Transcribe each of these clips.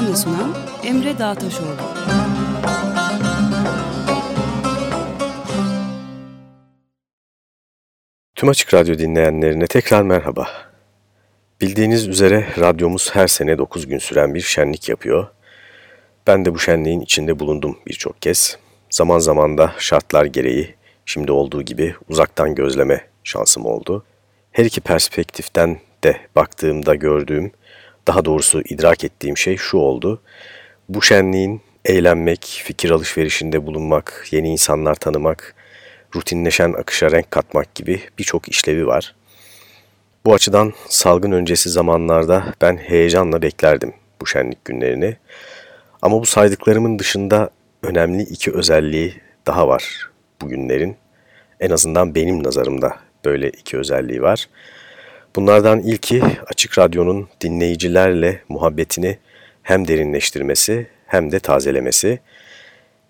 Hazırlayan ve sunan Emre Dağtaşoğlu. Tüm Açık Radyo dinleyenlerine tekrar merhaba. Bildiğiniz üzere radyomuz her sene 9 gün süren bir şenlik yapıyor. Ben de bu şenliğin içinde bulundum birçok kez. Zaman zaman da şartlar gereği şimdi olduğu gibi uzaktan gözleme şansım oldu. Her iki perspektiften de baktığımda gördüğüm daha doğrusu idrak ettiğim şey şu oldu. Bu şenliğin eğlenmek, fikir alışverişinde bulunmak, yeni insanlar tanımak, rutinleşen akışa renk katmak gibi birçok işlevi var. Bu açıdan salgın öncesi zamanlarda ben heyecanla beklerdim bu şenlik günlerini. Ama bu saydıklarımın dışında önemli iki özelliği daha var bu günlerin. En azından benim nazarımda böyle iki özelliği var. Bunlardan ilki Açık Radyo'nun dinleyicilerle muhabbetini hem derinleştirmesi hem de tazelemesi.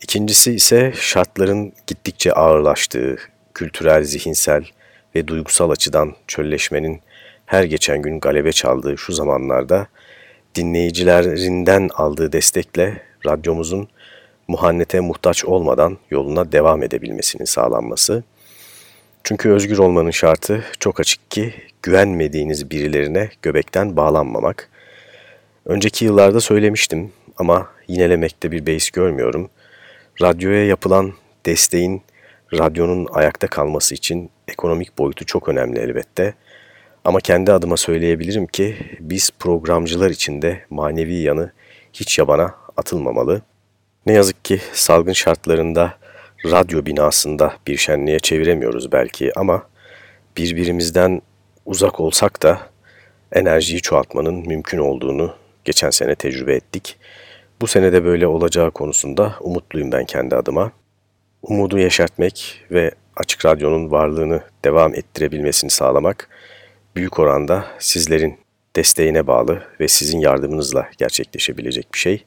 İkincisi ise şartların gittikçe ağırlaştığı, kültürel, zihinsel ve duygusal açıdan çölleşmenin her geçen gün galebe çaldığı şu zamanlarda dinleyicilerinden aldığı destekle radyomuzun muhannete muhtaç olmadan yoluna devam edebilmesinin sağlanması. Çünkü özgür olmanın şartı çok açık ki güvenmediğiniz birilerine göbekten bağlanmamak. Önceki yıllarda söylemiştim ama yinelemekte bir beis görmüyorum. Radyoya yapılan desteğin radyonun ayakta kalması için ekonomik boyutu çok önemli elbette. Ama kendi adıma söyleyebilirim ki biz programcılar için de manevi yanı hiç yabana atılmamalı. Ne yazık ki salgın şartlarında radyo binasında bir şenliğe çeviremiyoruz belki ama birbirimizden uzak olsak da enerjiyi çoğaltmanın mümkün olduğunu geçen sene tecrübe ettik. Bu sene de böyle olacağı konusunda umutluyum ben kendi adıma. Umudu yeşertmek ve Açık Radyo'nun varlığını devam ettirebilmesini sağlamak büyük oranda sizlerin desteğine bağlı ve sizin yardımınızla gerçekleşebilecek bir şey.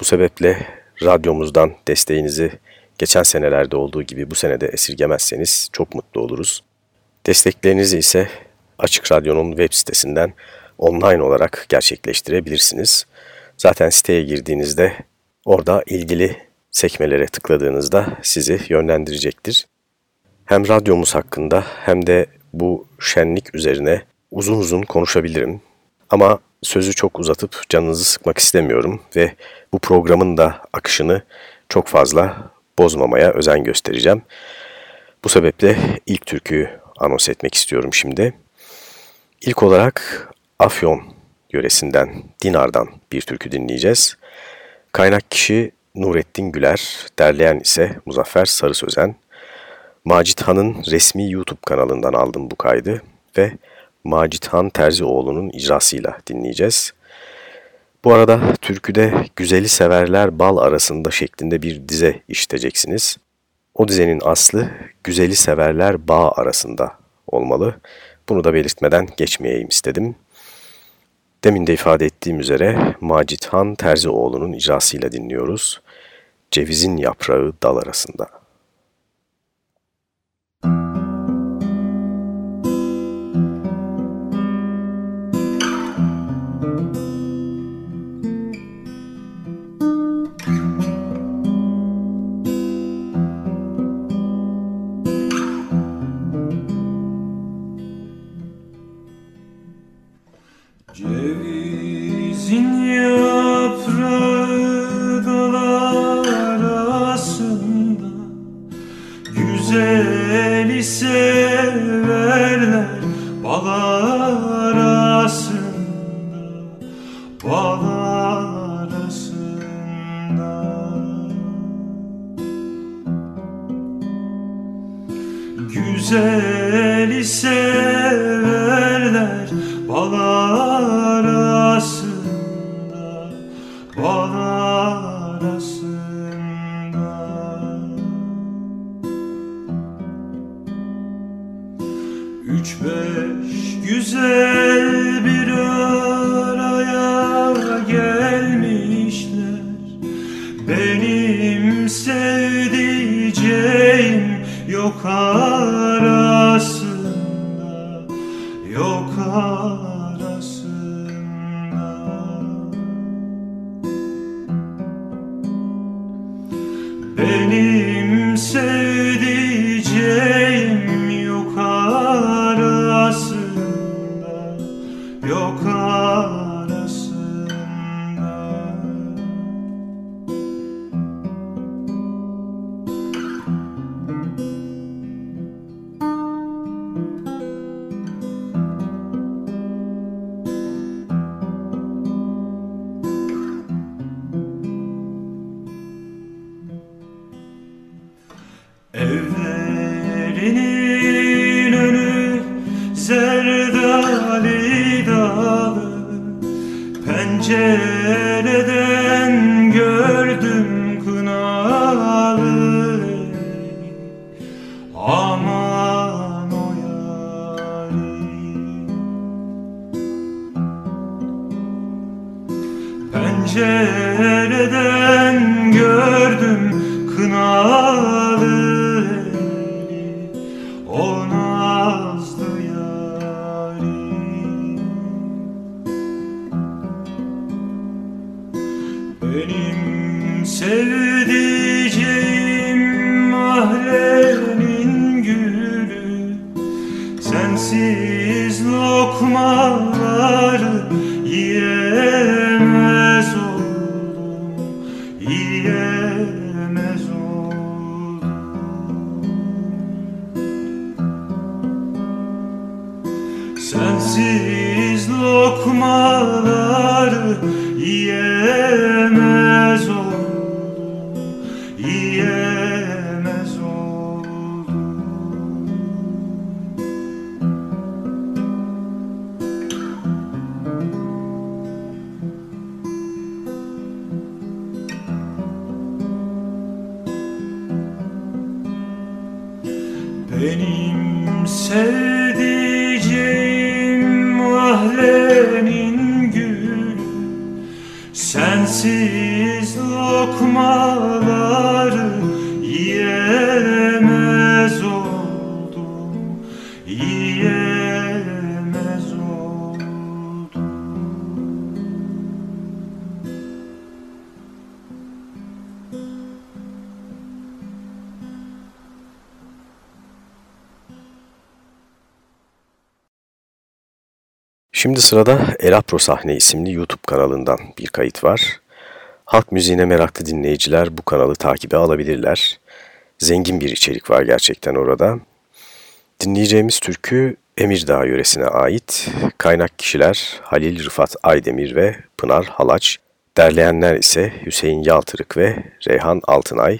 Bu sebeple radyomuzdan desteğinizi geçen senelerde olduğu gibi bu senede esirgemezseniz çok mutlu oluruz. Desteklerinizi ise Açık Radyo'nun web sitesinden online olarak gerçekleştirebilirsiniz. Zaten siteye girdiğinizde orada ilgili sekmelere tıkladığınızda sizi yönlendirecektir. Hem radyomuz hakkında hem de bu şenlik üzerine uzun uzun konuşabilirim. Ama sözü çok uzatıp canınızı sıkmak istemiyorum ve bu programın da akışını çok fazla bozmamaya özen göstereceğim. Bu sebeple ilk türküyü anons etmek istiyorum şimdi. İlk olarak Afyon yöresinden, Dinar'dan bir türkü dinleyeceğiz. Kaynak kişi Nurettin Güler, derleyen ise Muzaffer Sarı Sözen. Macit Han'ın resmi YouTube kanalından aldım bu kaydı ve Macit Han Terzioğlu'nun icrasıyla dinleyeceğiz. Bu arada türküde güzeli severler bal arasında şeklinde bir dize işiteceksiniz. O dizenin aslı güzeli severler bağ arasında olmalı. Bunu da belirtmeden geçmeyeyim istedim. Demin de ifade ettiğim üzere Macit Han Terzioğlu'nun icrasıyla dinliyoruz. Cevizin yaprağı dal arasında. Benim sırada Elapro Sahne isimli YouTube kanalından bir kayıt var. Halk müziğine meraklı dinleyiciler bu kanalı takibe alabilirler. Zengin bir içerik var gerçekten orada. Dinleyeceğimiz türkü Emirdağ yöresine ait. Kaynak kişiler Halil Rıfat Aydemir ve Pınar Halaç. Derleyenler ise Hüseyin Yaltırık ve Reyhan Altınay.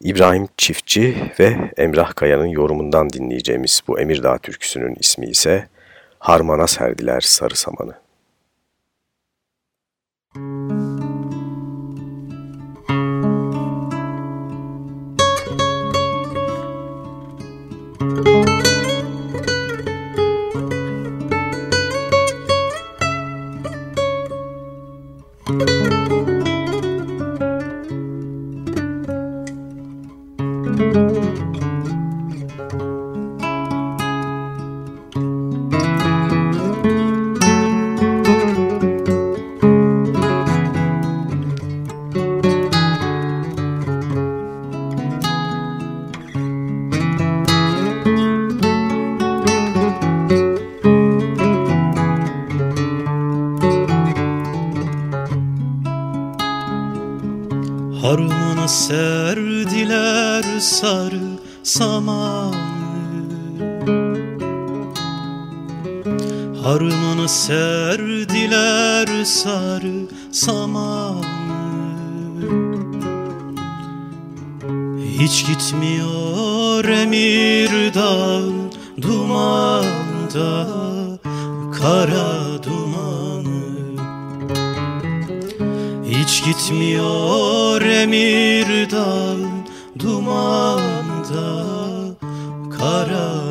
İbrahim Çiftçi ve Emrah Kaya'nın yorumundan dinleyeceğimiz bu Emirdağ türküsünün ismi ise Harmana serdiler sarı samanı. Harmana Hiç gitmiyor emir dağ dumanda kara dumanı. Hiç gitmiyor emir dağ dumanda kara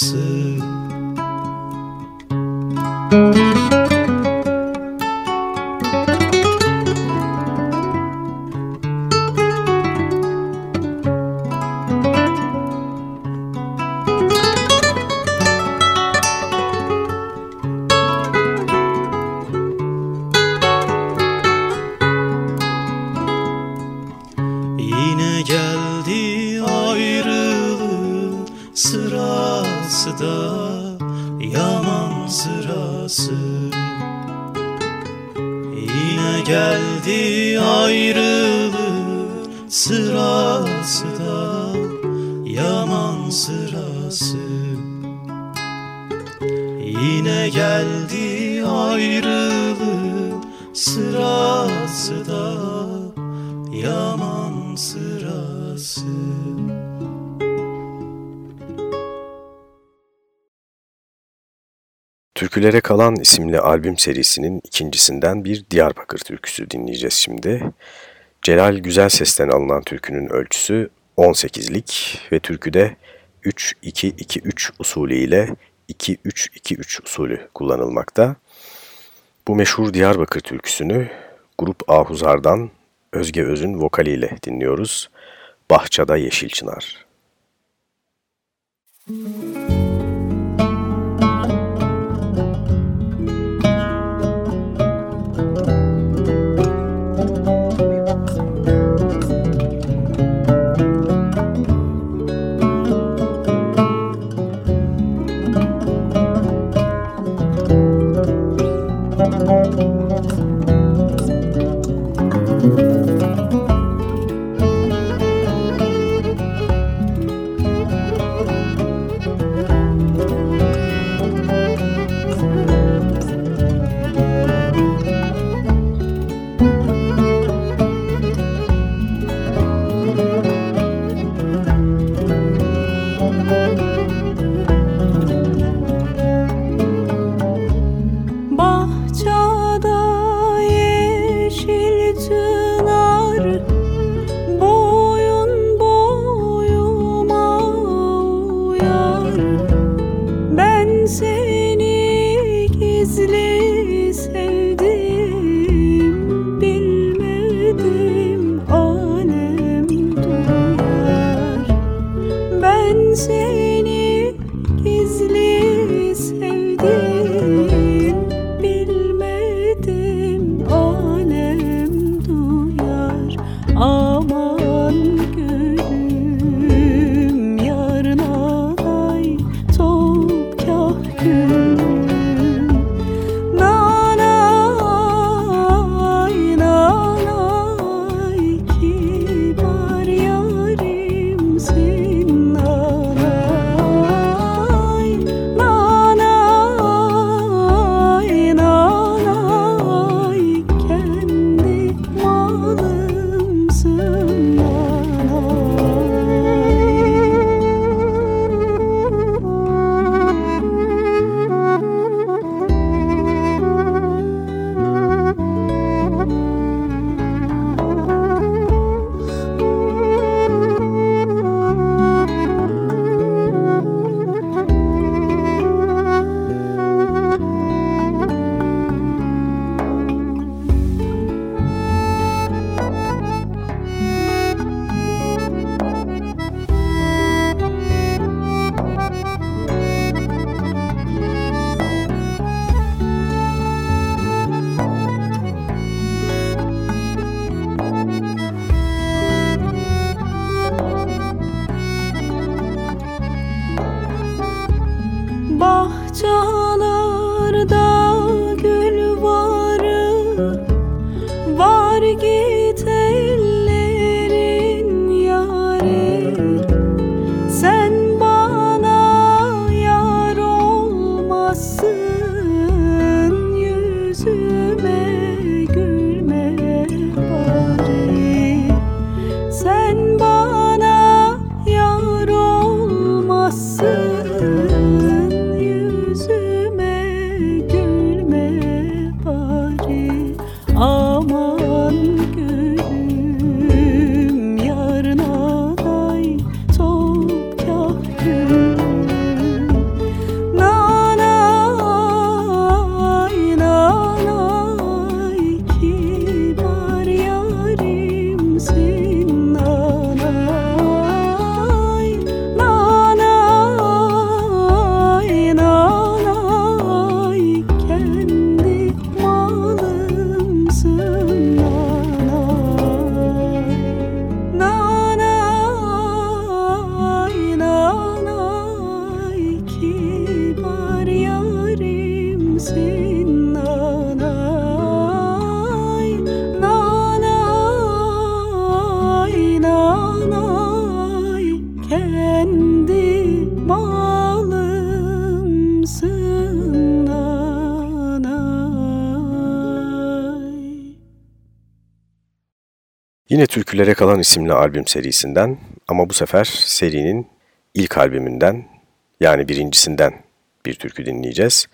sırası Yaman sırası. Yine geldi ayrılığın sırası da. Yaman sırası. Yine geldi ayrılığın sırası da. Yaman sırası Türkülere Kalan isimli albüm serisinin ikincisinden bir Diyarbakır türküsü dinleyeceğiz şimdi. Celal Güzel Ses'ten alınan türkünün ölçüsü 18'lik ve türküde 3-2-2-3 usulü ile 2-3-2-3 usulü kullanılmakta. Bu meşhur Diyarbakır türküsünü Grup Ahuzar'dan Özge Öz'ün vokaliyle dinliyoruz. Bahçada Yeşil Çınar. Yine Türkülere Kalan isimli albüm serisinden ama bu sefer serinin ilk albümünden yani birincisinden bir türkü dinleyeceğiz.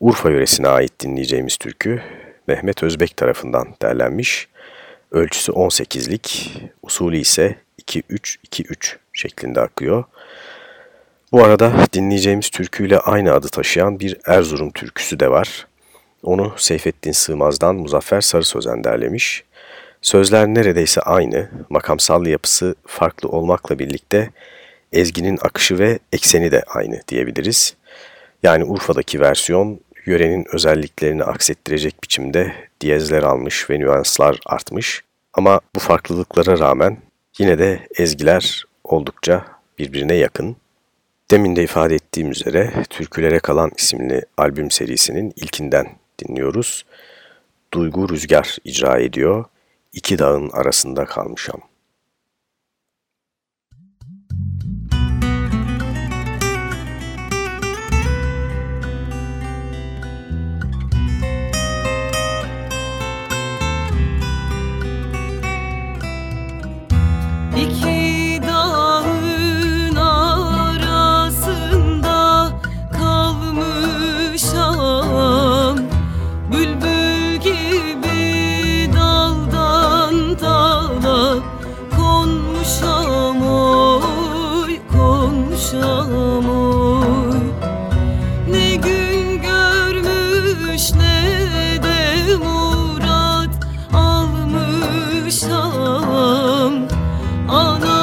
Urfa yöresine ait dinleyeceğimiz türkü Mehmet Özbek tarafından derlenmiş. Ölçüsü 18'lik, usulü ise 2-3-2-3 şeklinde akıyor. Bu arada dinleyeceğimiz türküyle aynı adı taşıyan bir Erzurum türküsü de var. Onu Seyfettin Sığmaz'dan Muzaffer Sarı Sözen derlemiş. Sözler neredeyse aynı, makamsal yapısı farklı olmakla birlikte ezginin akışı ve ekseni de aynı diyebiliriz. Yani Urfa'daki versiyon yörenin özelliklerini aksettirecek biçimde diyezler almış ve nüanslar artmış. Ama bu farklılıklara rağmen yine de ezgiler oldukça birbirine yakın. Demin de ifade ettiğim üzere Türkülere Kalan isimli albüm serisinin ilkinden dinliyoruz. Duygu Rüzgar icra ediyor iki dağın arasında kalmışam. Ana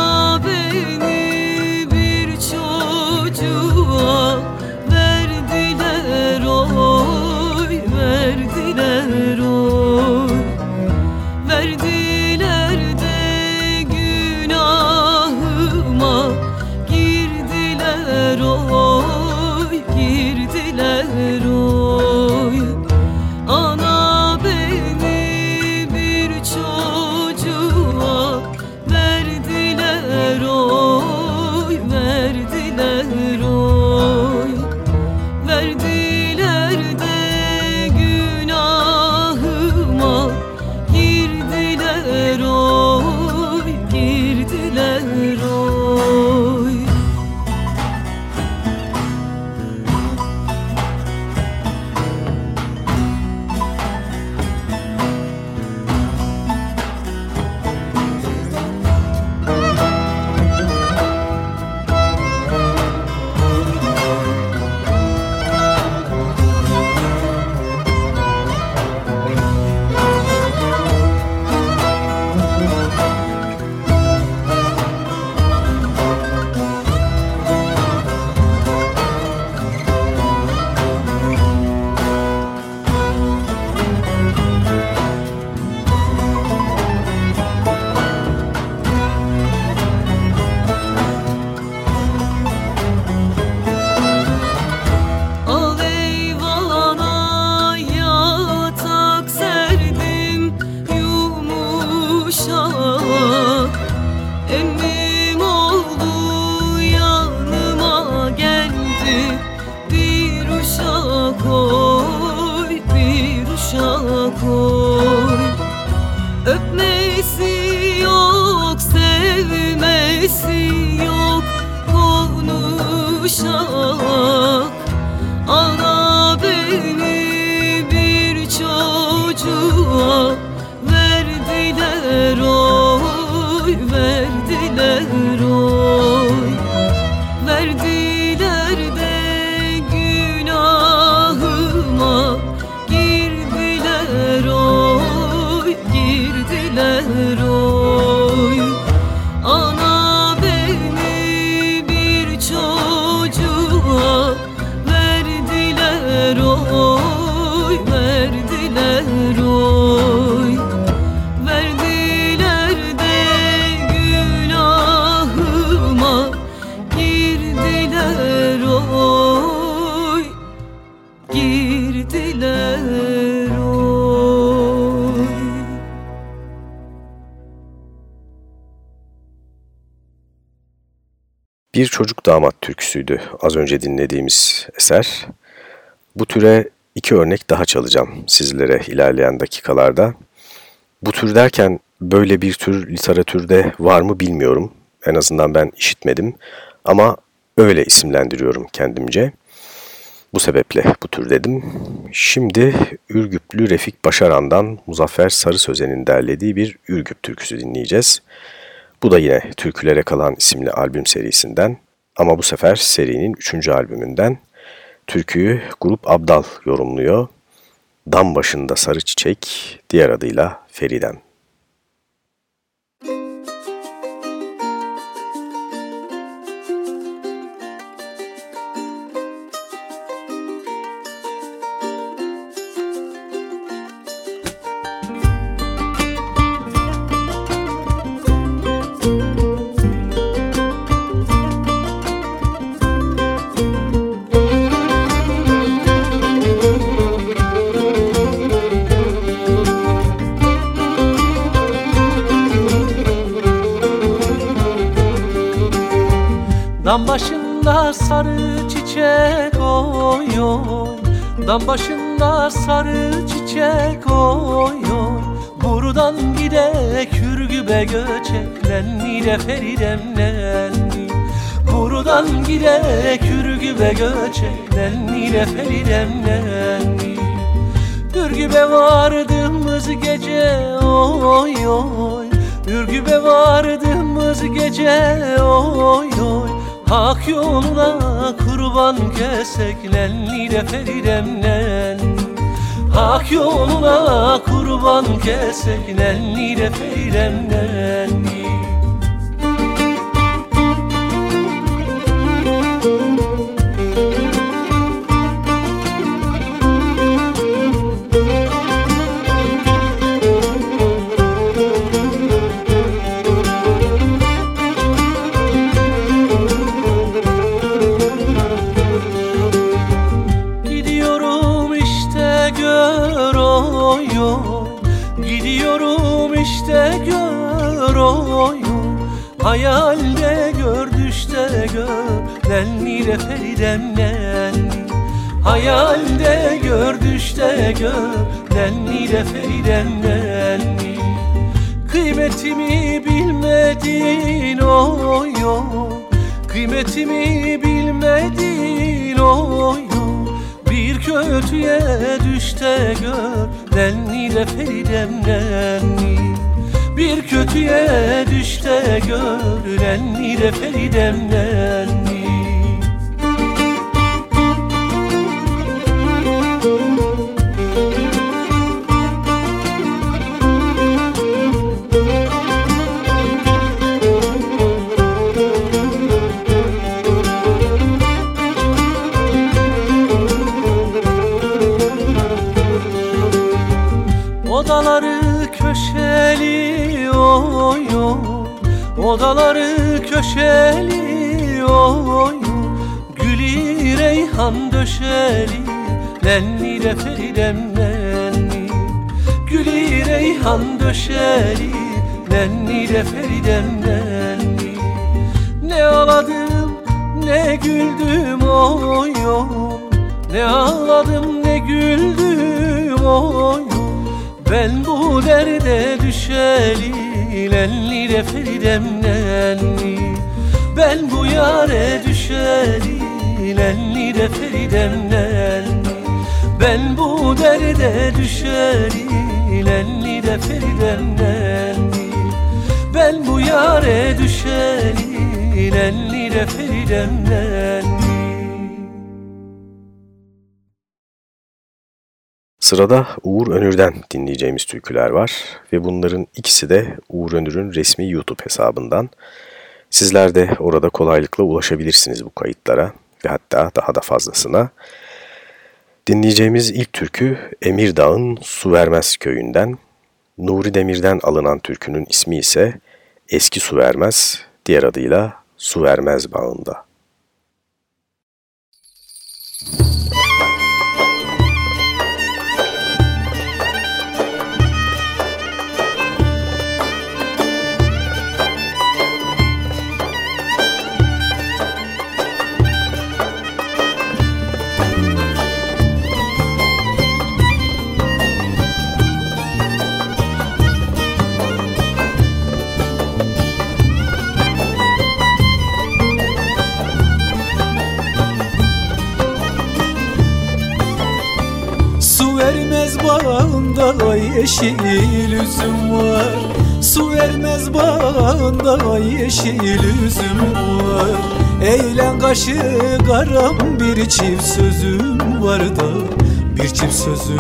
Bir Çocuk Damat türküsüydü az önce dinlediğimiz eser. Bu türe iki örnek daha çalacağım sizlere ilerleyen dakikalarda. Bu tür derken böyle bir tür literatürde var mı bilmiyorum. En azından ben işitmedim ama öyle isimlendiriyorum kendimce. Bu sebeple bu tür dedim. Şimdi Ürgüplü Refik Başaran'dan Muzaffer Sarı Sözen'in derlediği bir Ürgüp türküsü dinleyeceğiz. Bu da yine Türkülere Kalan isimli albüm serisinden ama bu sefer serinin üçüncü albümünden. Türküyü Grup Abdal yorumluyor. Dam başında sarı çiçek, diğer adıyla Feriden. Dam başında sarı çiçek oy Dam başında sarı çiçek oy oy Buradan gide kürgübe göçek Nenni de feridem nenni. Buradan gide kürgübe göçek Nenni de feridem nenni. Ürgübe vardığımız gece oy oy. Ürgübe vardığımız gece oy oy Hak yoluna kurban kesek nenni de feridem nenni Hak yoluna kurban kesek nenni de feridem Nenni de feridem nenni Hayalde gör düşte gör. Nenni de feridem nenni Kıymetimi bilmedin oy oy. Kıymetimi bilmedin oy oy. Bir kötüye düşte gör. Nenni de feridem nenni bir kötüye düşte görülenni de feridemlenni Odaları köşeli oy Gülü reyhan döşeli Nenni de feridem nenni Gülü reyhan döşeli Nenni de feridem nenni Ne ağladım ne güldüm oy oy Ne ağladım ne güldüm oy ben bu derde düşeli Nenni de feridem Ben bu yare düşeli Lenli de Feridem Ben bu derde düşeli Lenli de Feridem Ben bu yare düşeli Lenli de Feridem Sırada Uğur Önür'den dinleyeceğimiz türküler var ve bunların ikisi de Uğur Önür'ün resmi YouTube hesabından. Sizler de orada kolaylıkla ulaşabilirsiniz bu kayıtlara ve hatta daha da fazlasına. Dinleyeceğimiz ilk türkü Emirdağ'ın Su Vermez köyünden. Nuri Demir'den alınan türkünün ismi ise Eski Su Vermez, diğer adıyla Su Vermez Bağında. Müzik bağında yeşil üzüm var. Su vermez bağında yeşil üzüm var. Eğlen kaşı karam bir çift sözüm var da Bir çift sözüm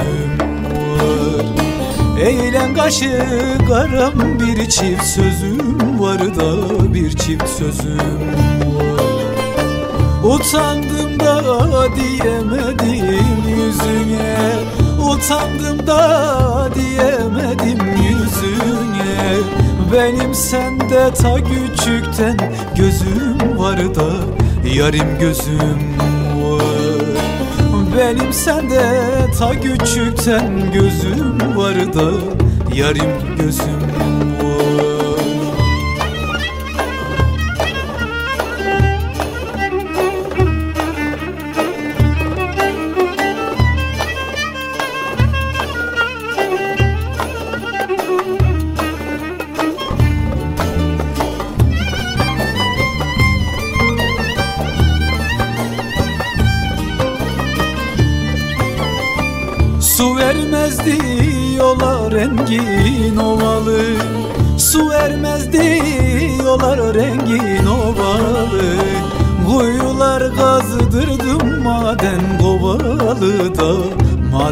var. Eğlen kaşı karam bir çift sözüm var da Bir çift sözüm var. Utandım da diyemedim yüzüne Utandım da diyemedim yüzüne. Benim sende ta küçükten gözüm var da Yarim gözüm var. Benim sende ta küçükten gözüm var da Yarim gözüm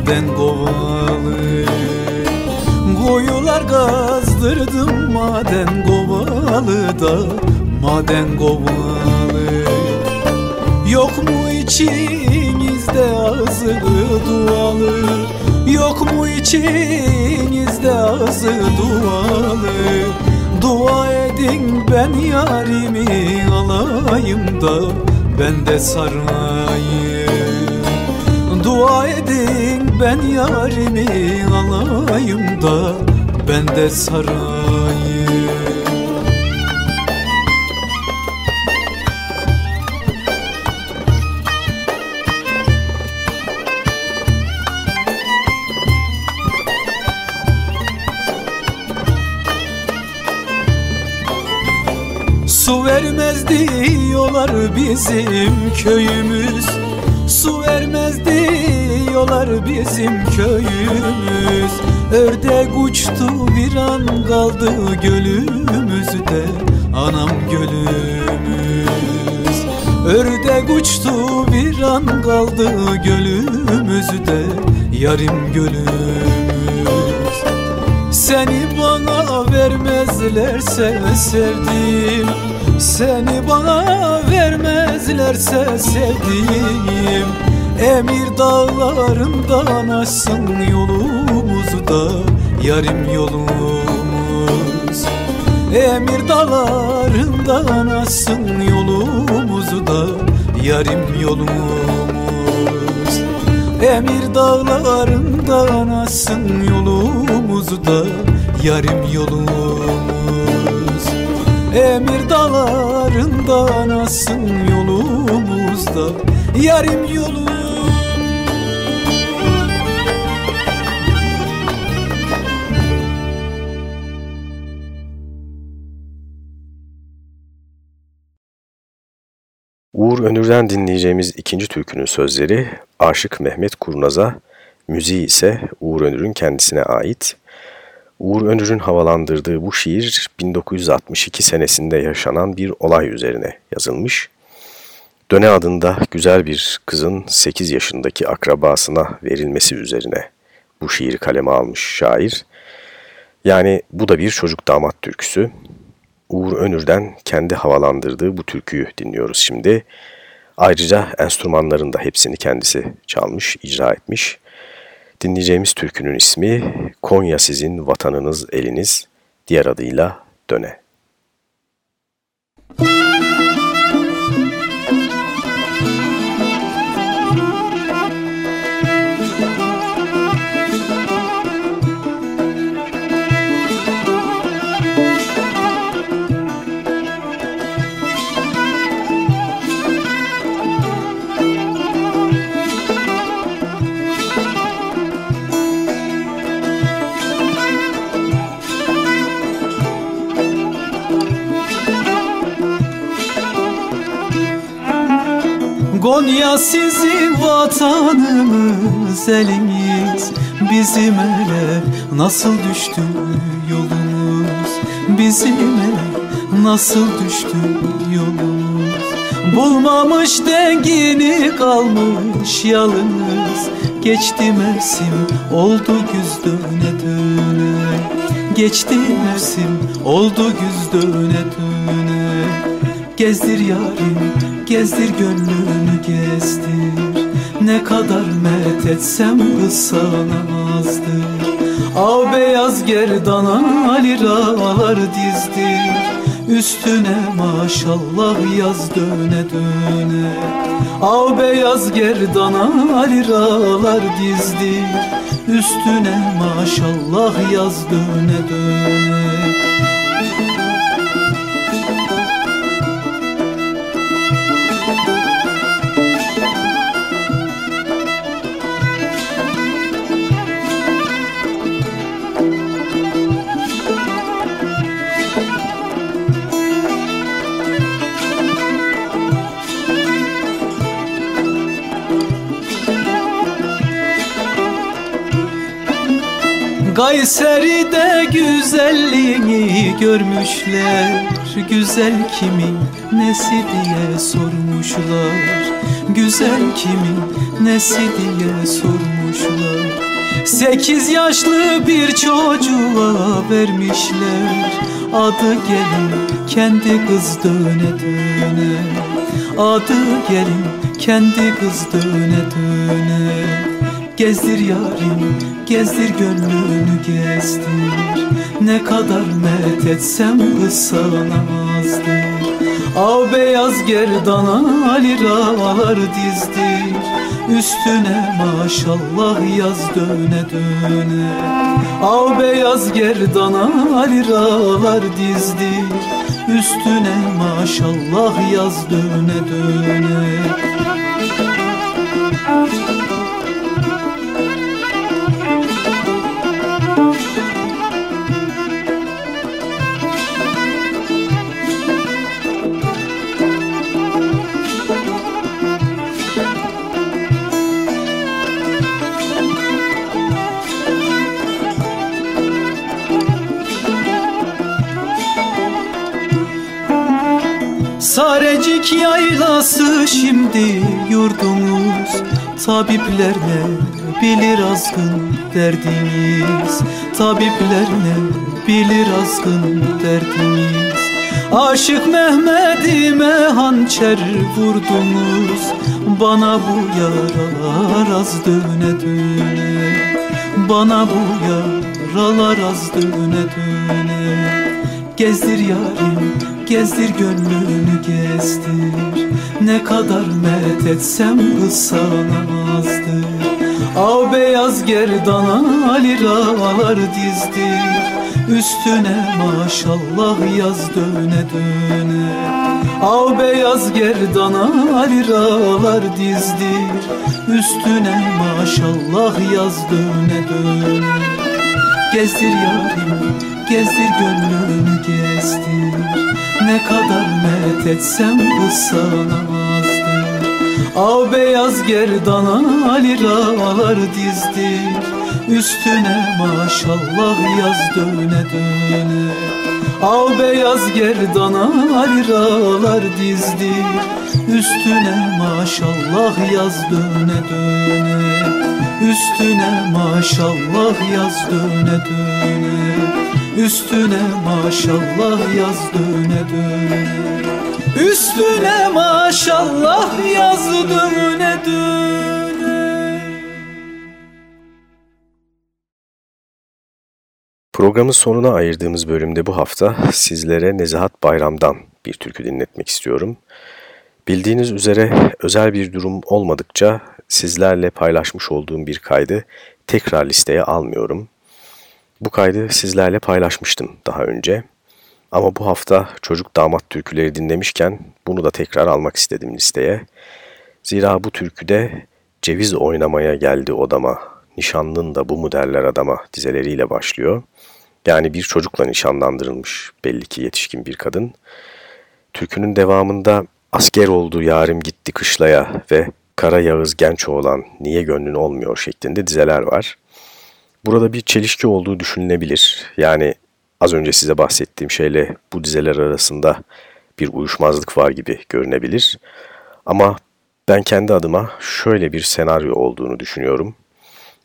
Maden kovalı? Kuyular kazdırdım maden kovalı da Maden kovalı. Yok mu içinizde ağzı dualı? Yok mu içinizde ağzı dualı? Dua edin ben yarimi alayım da ben de sarayım Dua edin ben yarimi alayım da ben de sarayım. Su vermez diyorlar bizim köyümüz. Su vermez diyorlar bizim köyümüz. Ördek uçtu bir an kaldı gölümüzde. Anam gölümüz. Ördek uçtu bir an kaldı gölümüzde. Yarim gölümüz. Seni bana vermezlerse sevdim. Seni bana vermezlerse sevdiğim Emir dağlarından açsın yolumuzu da Yarim yolumuz. Emir dağlarından açsın yolumuzu da Yarim yolumuz. Emir dağlarından açsın yolumuzu da Yarim yolumuz. Emir dağlarından asın yolumuzda Yarim yolu Önür'den dinleyeceğimiz ikinci türkünün sözleri Aşık Mehmet Kurnaz'a, müziği ise Uğur Önür'ün kendisine ait. Uğur Önür'ün havalandırdığı bu şiir 1962 senesinde yaşanan bir olay üzerine yazılmış. Döne adında güzel bir kızın 8 yaşındaki akrabasına verilmesi üzerine bu şiiri kaleme almış şair. Yani bu da bir çocuk damat türküsü. Uğur Önür'den kendi havalandırdığı bu türküyü dinliyoruz şimdi. Ayrıca enstrümanların da hepsini kendisi çalmış, icra etmiş. Dinleyeceğimiz türkünün ismi Konya sizin vatanınız eliniz, diğer adıyla Döne. Müzik vatanımız eliniz Bizim ele nasıl düştü yolumuz? Bizim ele nasıl düştü yolumuz? Bulmamış dengini kalmış yalınız Geçti mevsim oldu güz döne döne Geçti mevsim oldu güz döne döne Gezdir yarim gezdir gönlünü gezdir Ne kadar met etsem kısanamazdır Av beyaz gerdana liralar dizdir Üstüne maşallah yaz döne döne. Av beyaz gerdana liralar dizdir Üstüne maşallah yaz döne döne Kayseri'de güzelliğini görmüşler. Güzel kimin nesi diye sormuşlar. Güzel kimin nesi diye sormuşlar. Sekiz yaşlı bir çocuğa vermişler. Adı gelin kendi kız döne döne. Adı gelin kendi kız döne döne. Gezdir yarim, gezdir gönlünü gezdir. Ne kadar met etsem kısanamazdır Av beyaz gerdana liralar dizdir. Üstüne maşallah yaz döne döne. Av beyaz gerdana liralar dizdir. Üstüne maşallah yaz döne döne Sarecik yaylası şimdi yurdumuz. Tabipler ne bilir azgın derdimiz. Tabipler ne bilir azgın derdimiz. Aşık Mehmet'ime hançer vurdunuz Bana bu yaralar az döne döne Bana bu yaralar az döne döne Gezdir yarim Gezdir gönlünü gezdir. Ne kadar met etsem ısanamazdır Av beyaz gerdana liralar dizdir. Üstüne maşallah yaz döne döne. Av beyaz gerdana liralar dizdir. Üstüne maşallah yaz döne döne. Gezdir yarim, gezdir gönlünü gezdir ne kadar met etsem ısanamaz Av beyaz gerdana liralar dizdi. Üstüne maşallah yaz döne döne. Av beyaz gerdana liralar dizdi. Üstüne maşallah yaz döne döne. Üstüne maşallah yaz döne döne Üstüne maşallah yaz döne döne Üstüne maşallah yaz döne döne Programın sonuna ayırdığımız bölümde bu hafta sizlere Nezahat Bayram'dan bir türkü dinletmek istiyorum. Bildiğiniz üzere özel bir durum olmadıkça sizlerle paylaşmış olduğum bir kaydı tekrar listeye almıyorum. Bu kaydı sizlerle paylaşmıştım daha önce. Ama bu hafta çocuk damat türküleri dinlemişken bunu da tekrar almak istedim listeye. Zira bu türküde ceviz oynamaya geldi odama, nişanlın da bu mu derler adama dizeleriyle başlıyor. Yani bir çocukla nişanlandırılmış belli ki yetişkin bir kadın. Türkünün devamında asker oldu yarim gitti kışlaya ve kara yağız genç oğlan niye gönlün olmuyor şeklinde dizeler var. Burada bir çelişki olduğu düşünülebilir. Yani az önce size bahsettiğim şeyle bu dizeler arasında bir uyuşmazlık var gibi görünebilir. Ama ben kendi adıma şöyle bir senaryo olduğunu düşünüyorum.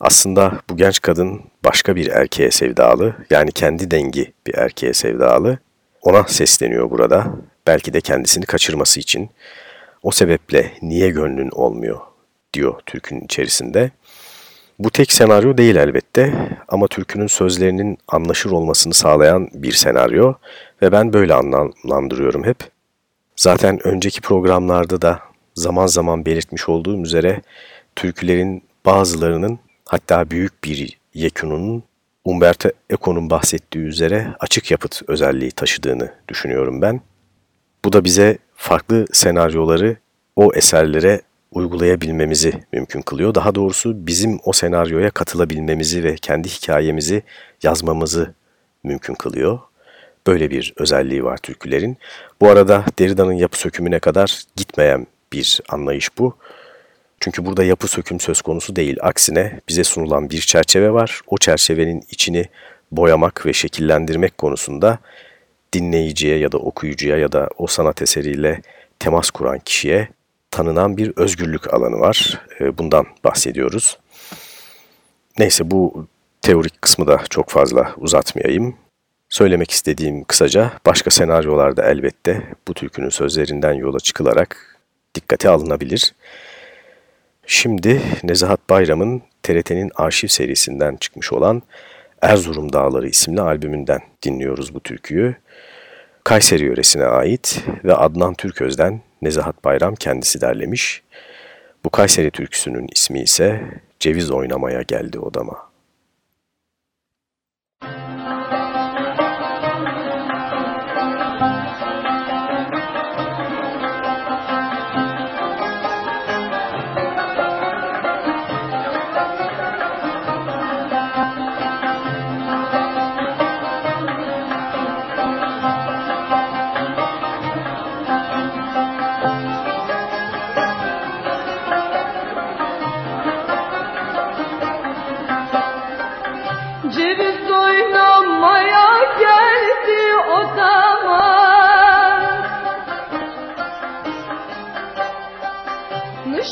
Aslında bu genç kadın başka bir erkeğe sevdalı, yani kendi dengi bir erkeğe sevdalı. Ona sesleniyor burada, belki de kendisini kaçırması için. O sebeple niye gönlün olmuyor diyor türkünün içerisinde. Bu tek senaryo değil elbette ama türkünün sözlerinin anlaşır olmasını sağlayan bir senaryo ve ben böyle anlamlandırıyorum hep. Zaten önceki programlarda da zaman zaman belirtmiş olduğum üzere türkülerin bazılarının hatta büyük bir yekununun Umberto Eco'nun bahsettiği üzere açık yapıt özelliği taşıdığını düşünüyorum ben. Bu da bize farklı senaryoları o eserlere uygulayabilmemizi mümkün kılıyor. Daha doğrusu bizim o senaryoya katılabilmemizi ve kendi hikayemizi yazmamızı mümkün kılıyor. Böyle bir özelliği var türkülerin. Bu arada Derrida'nın yapı sökümüne kadar gitmeyen bir anlayış bu. Çünkü burada yapı söküm söz konusu değil. Aksine bize sunulan bir çerçeve var. O çerçevenin içini boyamak ve şekillendirmek konusunda dinleyiciye ya da okuyucuya ya da o sanat eseriyle temas kuran kişiye tanınan bir özgürlük alanı var. Ee, bundan bahsediyoruz. Neyse bu teorik kısmı da çok fazla uzatmayayım. Söylemek istediğim kısaca başka senaryolarda elbette bu türkünün sözlerinden yola çıkılarak dikkate alınabilir. Şimdi Nezahat Bayram'ın TRT'nin arşiv serisinden çıkmış olan Erzurum Dağları isimli albümünden dinliyoruz bu türküyü. Kayseri yöresine ait ve Adnan Türköz'den Nezahat Bayram kendisi derlemiş. Bu Kayseri türküsünün ismi ise Ceviz Oynamaya Geldi Odama.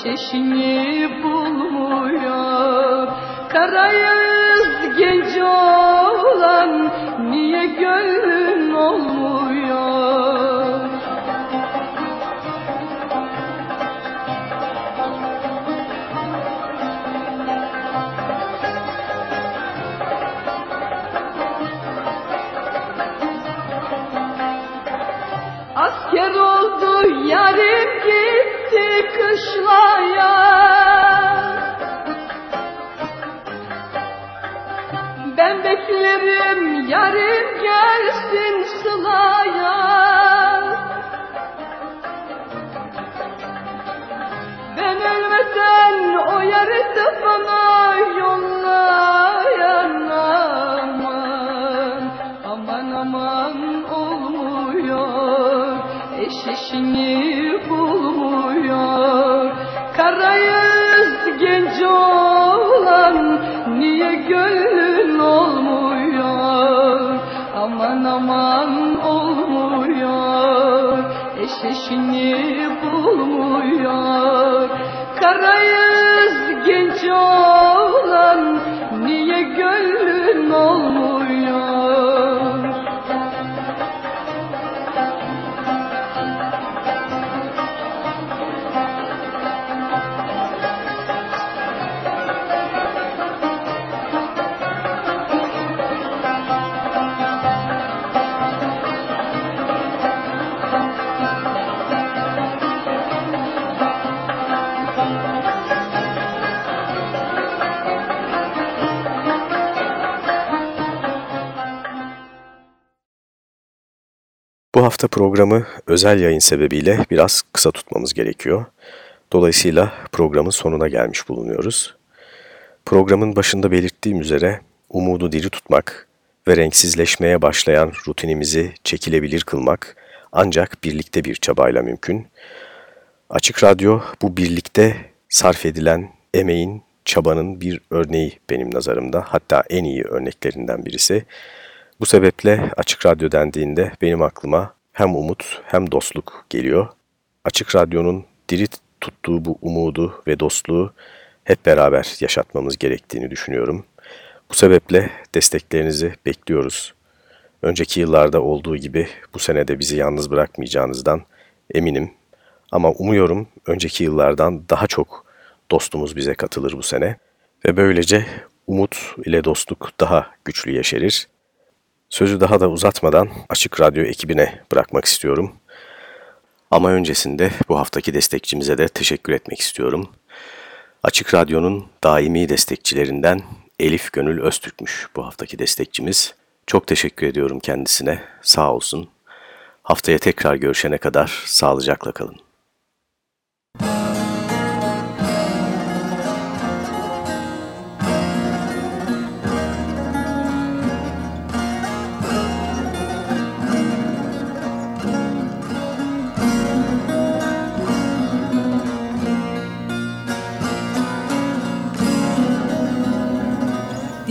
eş eşini bulmuyor Karayız genç olan niye gönlün olmuyor? Asker oldu Yarim beklerim yarim gelsin sılaya. Ben ölmeden o yarı bana yollayan aman Aman aman olmuyor Eş eşini bulmuyor. Karayız genç olan Niye olmuyor Aman aman olmuyor Eş eşini bulmuyor. Karayız genç olan hafta programı özel yayın sebebiyle biraz kısa tutmamız gerekiyor. Dolayısıyla programın sonuna gelmiş bulunuyoruz. Programın başında belirttiğim üzere umudu diri tutmak ve renksizleşmeye başlayan rutinimizi çekilebilir kılmak ancak birlikte bir çabayla mümkün. Açık Radyo bu birlikte sarf edilen emeğin, çabanın bir örneği benim nazarımda. Hatta en iyi örneklerinden birisi. Bu sebeple Açık Radyo dendiğinde benim aklıma hem umut hem dostluk geliyor. Açık Radyo'nun diri tuttuğu bu umudu ve dostluğu hep beraber yaşatmamız gerektiğini düşünüyorum. Bu sebeple desteklerinizi bekliyoruz. Önceki yıllarda olduğu gibi bu senede bizi yalnız bırakmayacağınızdan eminim. Ama umuyorum önceki yıllardan daha çok dostumuz bize katılır bu sene. Ve böylece umut ile dostluk daha güçlü yeşerir. Sözü daha da uzatmadan Açık Radyo ekibine bırakmak istiyorum. Ama öncesinde bu haftaki destekçimize de teşekkür etmek istiyorum. Açık Radyo'nun daimi destekçilerinden Elif Gönül Öztürk'müş bu haftaki destekçimiz. Çok teşekkür ediyorum kendisine, sağ olsun. Haftaya tekrar görüşene kadar sağlıcakla kalın.